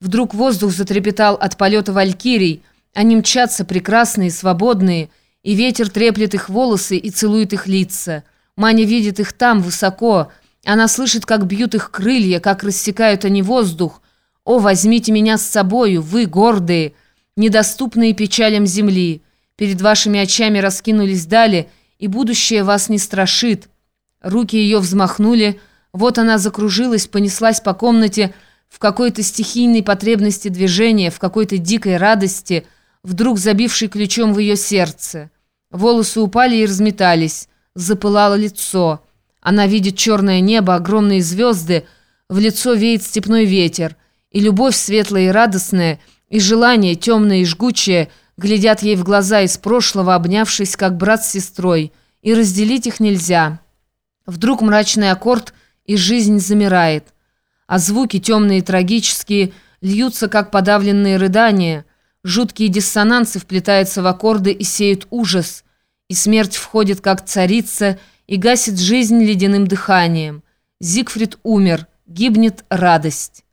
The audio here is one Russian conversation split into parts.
Вдруг воздух затрепетал от полета валькирий, они мчатся прекрасные, свободные, и ветер треплет их волосы и целует их лица. Маня видит их там, высоко. Она слышит, как бьют их крылья, как рассекают они воздух. «О, возьмите меня с собою, вы гордые, недоступные печалям земли. Перед вашими очами раскинулись дали, и будущее вас не страшит». Руки ее взмахнули, вот она закружилась, понеслась по комнате, в какой-то стихийной потребности движения, в какой-то дикой радости, вдруг забившей ключом в ее сердце. Волосы упали и разметались, запылало лицо. Она видит черное небо, огромные звезды, в лицо веет степной ветер, и любовь светлая и радостная, и желание темное и жгучее глядят ей в глаза из прошлого, обнявшись, как брат с сестрой, и разделить их нельзя. Вдруг мрачный аккорд, и жизнь замирает – а звуки темные и трагические льются, как подавленные рыдания. Жуткие диссонансы вплетаются в аккорды и сеют ужас. И смерть входит, как царица, и гасит жизнь ледяным дыханием. Зигфрид умер, гибнет радость.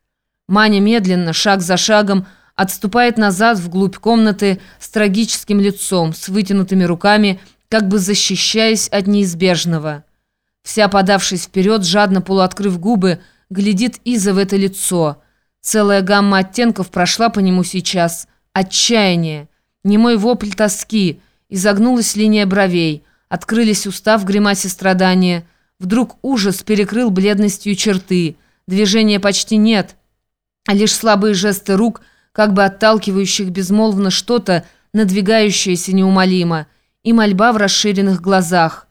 Маня медленно, шаг за шагом, отступает назад вглубь комнаты с трагическим лицом, с вытянутыми руками, как бы защищаясь от неизбежного. Вся подавшись вперед, жадно полуоткрыв губы, глядит Иза в это лицо. Целая гамма оттенков прошла по нему сейчас. Отчаяние, немой вопль тоски, изогнулась линия бровей, открылись уста в гримасе страдания. Вдруг ужас перекрыл бледностью черты. Движения почти нет, а лишь слабые жесты рук, как бы отталкивающих безмолвно что-то, надвигающееся неумолимо, и мольба в расширенных глазах.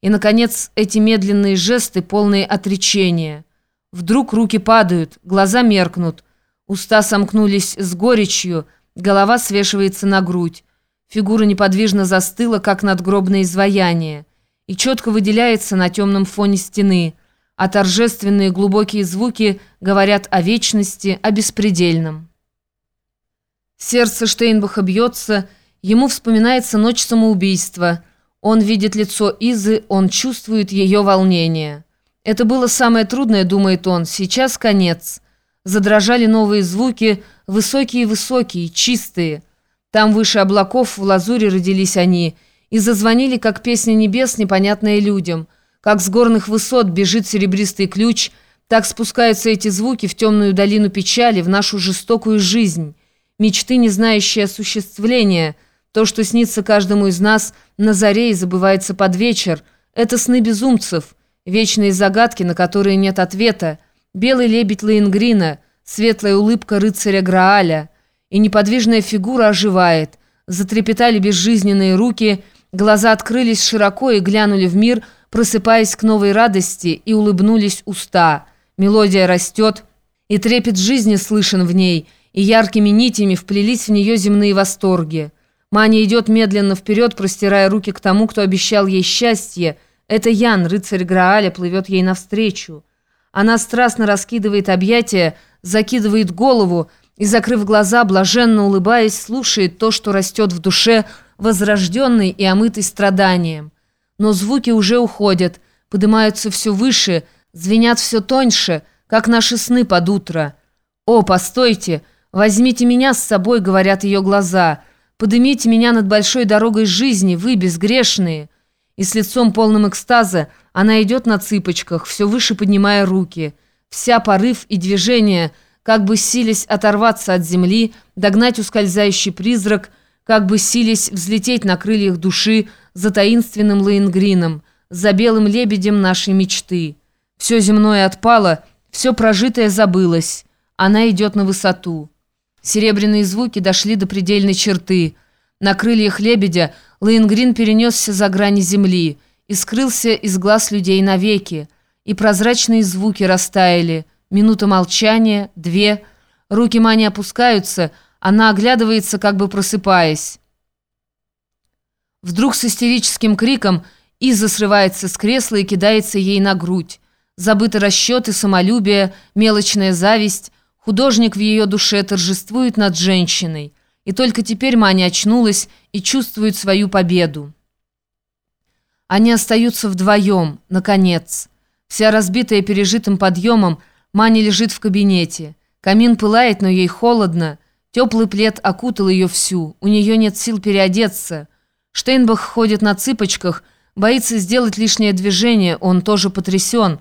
И, наконец, эти медленные жесты, полные отречения – Вдруг руки падают, глаза меркнут, уста сомкнулись с горечью, голова свешивается на грудь. Фигура неподвижно застыла, как надгробное изваяние, и четко выделяется на темном фоне стены, а торжественные глубокие звуки говорят о вечности, о беспредельном. Сердце Штейнбаха бьется, ему вспоминается ночь самоубийства. Он видит лицо Изы, он чувствует ее волнение. Это было самое трудное, думает он, сейчас конец. Задрожали новые звуки, высокие-высокие, чистые. Там выше облаков в лазуре родились они, и зазвонили, как песня небес, непонятная людям. Как с горных высот бежит серебристый ключ, так спускаются эти звуки в темную долину печали, в нашу жестокую жизнь. Мечты, не знающие осуществления, то, что снится каждому из нас на заре и забывается под вечер, это сны безумцев – Вечные загадки, на которые нет ответа, белый лебедь Лейнгрина, светлая улыбка рыцаря Грааля, и неподвижная фигура оживает. Затрепетали безжизненные руки, глаза открылись широко и глянули в мир, просыпаясь к новой радости, и улыбнулись уста. Мелодия растет, и трепет жизни слышен в ней, и яркими нитями вплелись в нее земные восторги. Маня идет медленно вперед, простирая руки к тому, кто обещал ей счастье, это Ян, рыцарь Грааля, плывет ей навстречу. Она страстно раскидывает объятия, закидывает голову и, закрыв глаза, блаженно улыбаясь, слушает то, что растет в душе, возрожденной и омытой страданием. Но звуки уже уходят, поднимаются все выше, звенят все тоньше, как наши сны под утро. «О, постойте! Возьмите меня с собой», — говорят ее глаза. «Подымите меня над большой дорогой жизни, вы, безгрешные» и с лицом полным экстаза она идет на цыпочках, все выше поднимая руки. Вся порыв и движение, как бы сились оторваться от земли, догнать ускользающий призрак, как бы сились взлететь на крыльях души за таинственным Лейнгрином, за белым лебедем нашей мечты. Все земное отпало, все прожитое забылось. Она идет на высоту. Серебряные звуки дошли до предельной черты. На крыльях лебедя – Лейнгрин перенесся за грани земли и скрылся из глаз людей навеки, и прозрачные звуки растаяли. Минута молчания, две. Руки Мани опускаются, она оглядывается, как бы просыпаясь. Вдруг с истерическим криком Иза срывается с кресла и кидается ей на грудь. Забыты расчеты, самолюбие, мелочная зависть. Художник в ее душе торжествует над женщиной. И только теперь Маня очнулась и чувствует свою победу. Они остаются вдвоем, наконец. Вся разбитая пережитым подъемом, Маня лежит в кабинете. Камин пылает, но ей холодно. Теплый плед окутал ее всю. У нее нет сил переодеться. Штейнбах ходит на цыпочках, боится сделать лишнее движение. Он тоже потрясен.